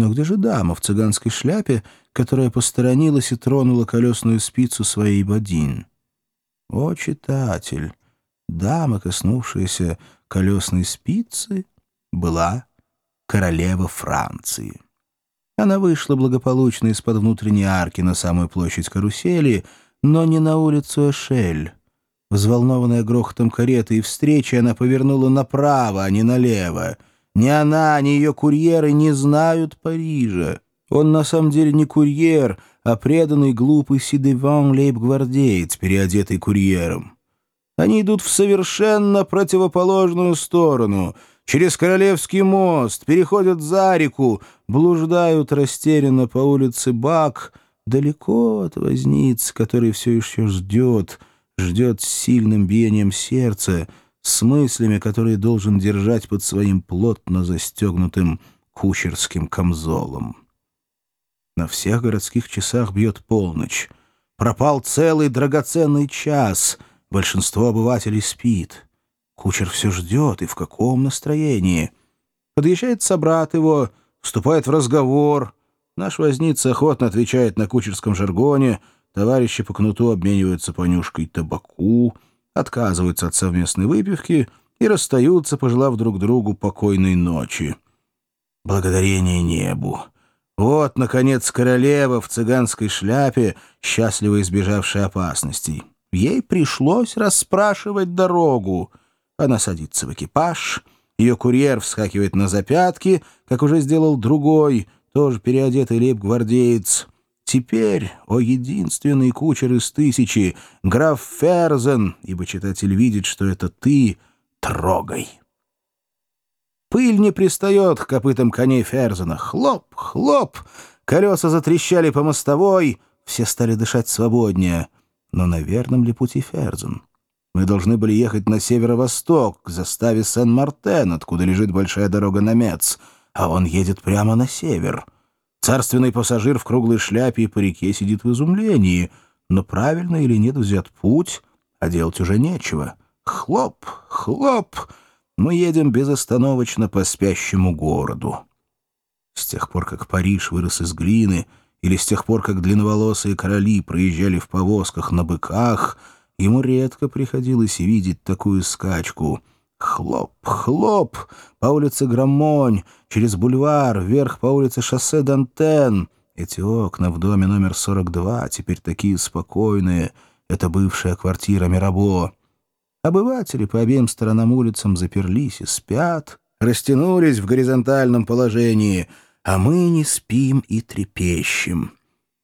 Но где же дама в цыганской шляпе, которая посторонилась и тронула колесную спицу своей бодин? О, читатель! Дама, коснувшаяся колесной спицы, была королева Франции. Она вышла благополучно из-под внутренней арки на самую площадь карусели, но не на улицу Эшель. Взволнованная грохотом кареты и встречи, она повернула направо, а не налево. Ни она, ни ее курьеры не знают Парижа. Он на самом деле не курьер, а преданный глупый Сидеван лейб-гвардеец, переодетый курьером. Они идут в совершенно противоположную сторону, через Королевский мост, переходят за реку, блуждают растерянно по улице Бак, далеко от возниц, который все еще ждет, ждет с сильным биением сердца, с мыслями, которые должен держать под своим плотно застегнутым кучерским камзолом. На всех городских часах бьет полночь. Пропал целый драгоценный час. Большинство обывателей спит. Кучер все ждет, и в каком настроении. Подъезжает собрат его, вступает в разговор. Наш возница охотно отвечает на кучерском жаргоне. Товарищи по кнуту обмениваются понюшкой табаку, отказываются от совместной выпивки и расстаются, пожелав друг другу покойной ночи. Благодарение небу! Вот, наконец, королева в цыганской шляпе, счастливо избежавшая опасностей. Ей пришлось расспрашивать дорогу. Она садится в экипаж, ее курьер вскакивает на запятки, как уже сделал другой, тоже переодетый лейб-гвардеец. Теперь, о единственный кучер из тысячи, граф Ферзен, ибо читатель видит, что это ты, трогай. Пыль не пристает к копытам коней Ферзена. Хлоп, хлоп! Колеса затрещали по мостовой, все стали дышать свободнее. Но на верном ли пути Ферзен? Мы должны были ехать на северо-восток, к заставе Сен-Мартен, откуда лежит большая дорога на Мец, а он едет прямо на север. Царственный пассажир в круглой шляпе и парике сидит в изумлении, но правильно или нет взят путь, а делать уже нечего. Хлоп, хлоп! мы едем безостановочно по спящему городу. С тех пор, как Париж вырос из глины, или с тех пор, как длинноволосые короли проезжали в повозках на быках, ему редко приходилось видеть такую скачку. Хлоп, хлоп, по улице Грамонь, через бульвар, вверх по улице шоссе Дантен. Эти окна в доме номер 42 теперь такие спокойные. Это бывшая квартира Мирабо. Обыватели по обеим сторонам улицам заперлись и спят, растянулись в горизонтальном положении, а мы не спим и трепещем.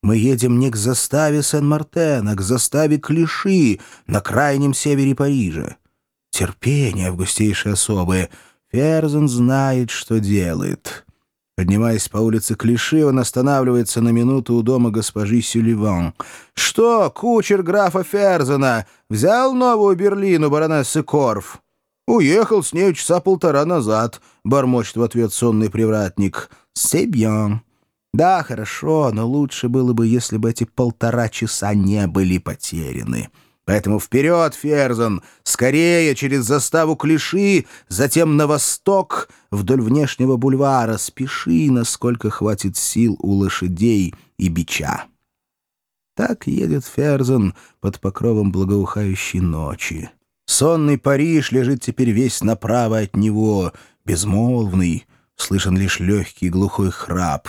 Мы едем не к заставе Сен-Мартен, а к заставе Клиши на крайнем севере Парижа. Терпение, августейшие особы. Ферзен знает, что делает. Поднимаясь по улице Клиши, он останавливается на минуту у дома госпожи Сюливан. «Что, кучер графа Ферзена, взял новую Берлину баронессы Корф?» «Уехал с нею часа полтора назад», — бормочет в ответ сонный привратник. «Себьян». «Да, хорошо, но лучше было бы, если бы эти полтора часа не были потеряны». Поэтому вперед, Ферзен, скорее через заставу Клиши, затем на восток, вдоль внешнего бульвара. Спеши, насколько хватит сил у лошадей и бича. Так едет Ферзен под покровом благоухающей ночи. Сонный Париж лежит теперь весь направо от него, безмолвный, слышен лишь легкий глухой храп.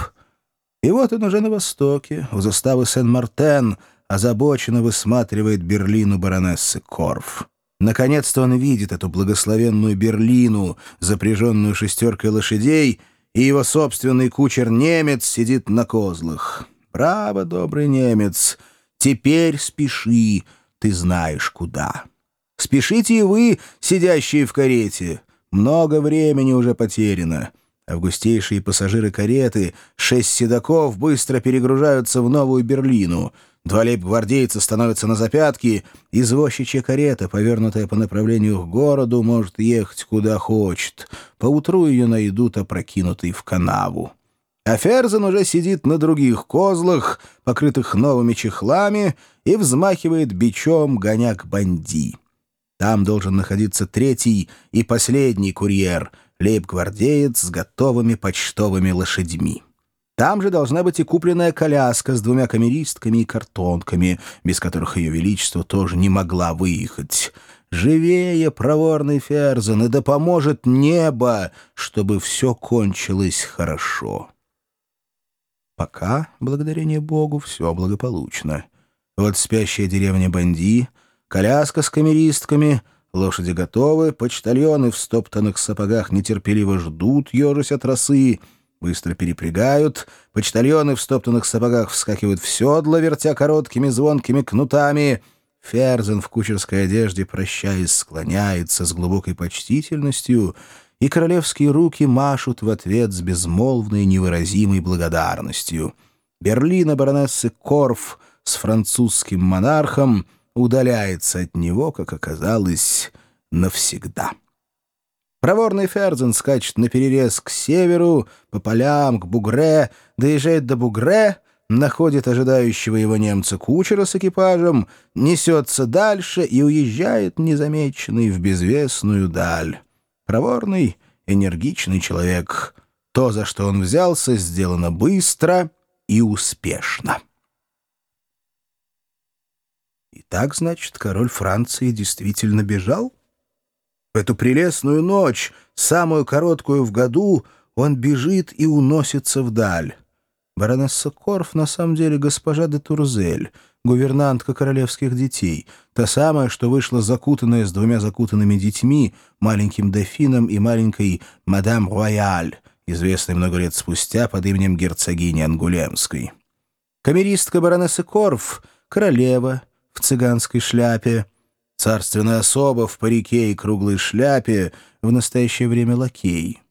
И вот он уже на востоке, у заставы Сен-Мартен — озабоченно высматривает Берлину баронессы Корф. Наконец-то он видит эту благословенную Берлину, запряженную шестеркой лошадей, и его собственный кучер-немец сидит на козлах. «Браво, добрый немец! Теперь спеши, ты знаешь куда. Спешите и вы, сидящие в карете. Много времени уже потеряно». Августейшие пассажиры кареты, шесть седаков, быстро перегружаются в Новую Берлину — Два лейб-гвардейца становятся на запятки, извозчичья карета, повернутая по направлению к городу, может ехать куда хочет. Поутру ее найдут опрокинутой в канаву. А Ферзен уже сидит на других козлах, покрытых новыми чехлами, и взмахивает бичом гоня к банди. Там должен находиться третий и последний курьер, лейб-гвардеец с готовыми почтовыми лошадьми. Там же должна быть и купленная коляска с двумя камеристками и картонками, без которых ее величество тоже не могла выехать. Живее, проворный Ферзен, и да поможет небо, чтобы все кончилось хорошо. Пока, благодарение Богу, все благополучно. Вот спящая деревня Банди, коляска с камеристками, лошади готовы, почтальоны в стоптанных сапогах нетерпеливо ждут, ежась от росы — Быстро перепрягают, почтальоны в стоптанных сапогах вскакивают в седло, вертя короткими звонкими кнутами. Ферзен в кучерской одежде, прощаясь, склоняется с глубокой почтительностью, и королевские руки машут в ответ с безмолвной невыразимой благодарностью. Берлина баронессы Корф с французским монархом удаляется от него, как оказалось, навсегда. Проворный Ферзен скачет на перерез к северу, по полям, к Бугре, доезжает до Бугре, находит ожидающего его немца кучера с экипажем, несется дальше и уезжает незамеченный в безвестную даль. Проворный, энергичный человек. То, за что он взялся, сделано быстро и успешно. И так, значит, король Франции действительно бежал? В эту прелестную ночь, самую короткую в году, он бежит и уносится вдаль. Баронесса Корф на самом деле госпожа де Турзель, гувернантка королевских детей, та самая, что вышла закутанная с двумя закутанными детьми, маленьким дофином и маленькой мадам Рояль, известной много лет спустя под именем герцогини Ангулемской. Камеристка баронессы Корф — королева в цыганской шляпе — Царственная особа в парике и круглой шляпе, в настоящее время лакей.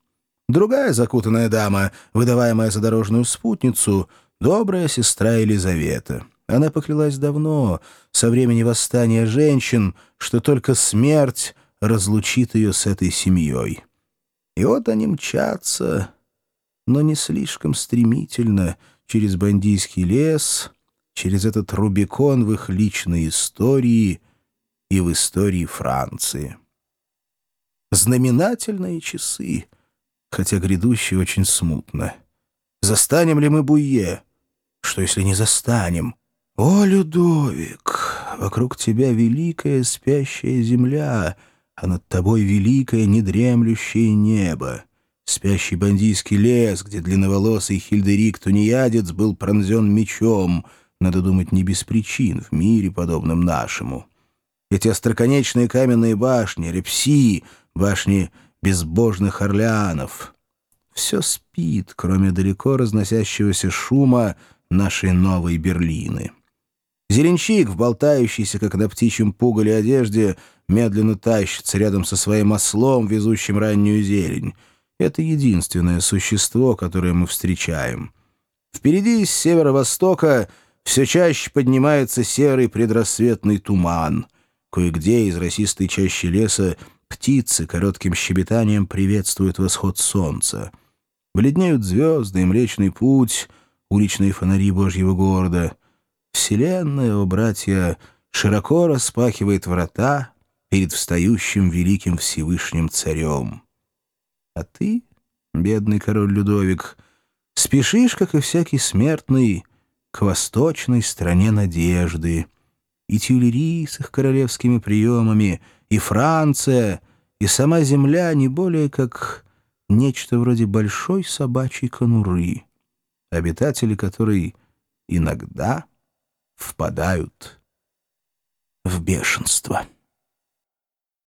Другая закутанная дама, выдаваемая за дорожную спутницу, добрая сестра Елизавета. Она поклялась давно, со времени восстания женщин, что только смерть разлучит ее с этой семьей. И вот они мчатся, но не слишком стремительно, через бандийский лес, через этот Рубикон в их личной истории — и в истории Франции. Знаменательные часы, хотя грядущие очень смутно. Застанем ли мы Буе? Что, если не застанем? О, Людовик, вокруг тебя великая спящая земля, а над тобой великое недремлющее небо. Спящий бандийский лес, где длинноволосый Хильдерик Тунеядец был пронзен мечом, надо думать, не без причин в мире, подобном нашему. Эти остроконечные каменные башни, репси, башни безбожных орлеанов. Все спит, кроме далеко разносящегося шума нашей новой Берлины. Зеленщик, в болтающейся, как на птичьем пугале одежде, медленно тащится рядом со своим ослом, везущим раннюю зелень. Это единственное существо, которое мы встречаем. Впереди с северо-востока все чаще поднимается серый предрассветный туман — Кое-где из росистой чащи леса птицы коротким щебетанием приветствуют восход солнца. Бледнеют звезды и Млечный Путь, уличные фонари Божьего города. Вселенная, о братья, широко распахивает врата перед встающим великим Всевышним Царем. А ты, бедный король Людовик, спешишь, как и всякий смертный, к восточной стране надежды — и Тюлери с их королевскими приемами, и Франция, и сама земля не более как нечто вроде большой собачьей конуры, обитатели которой иногда впадают в бешенство.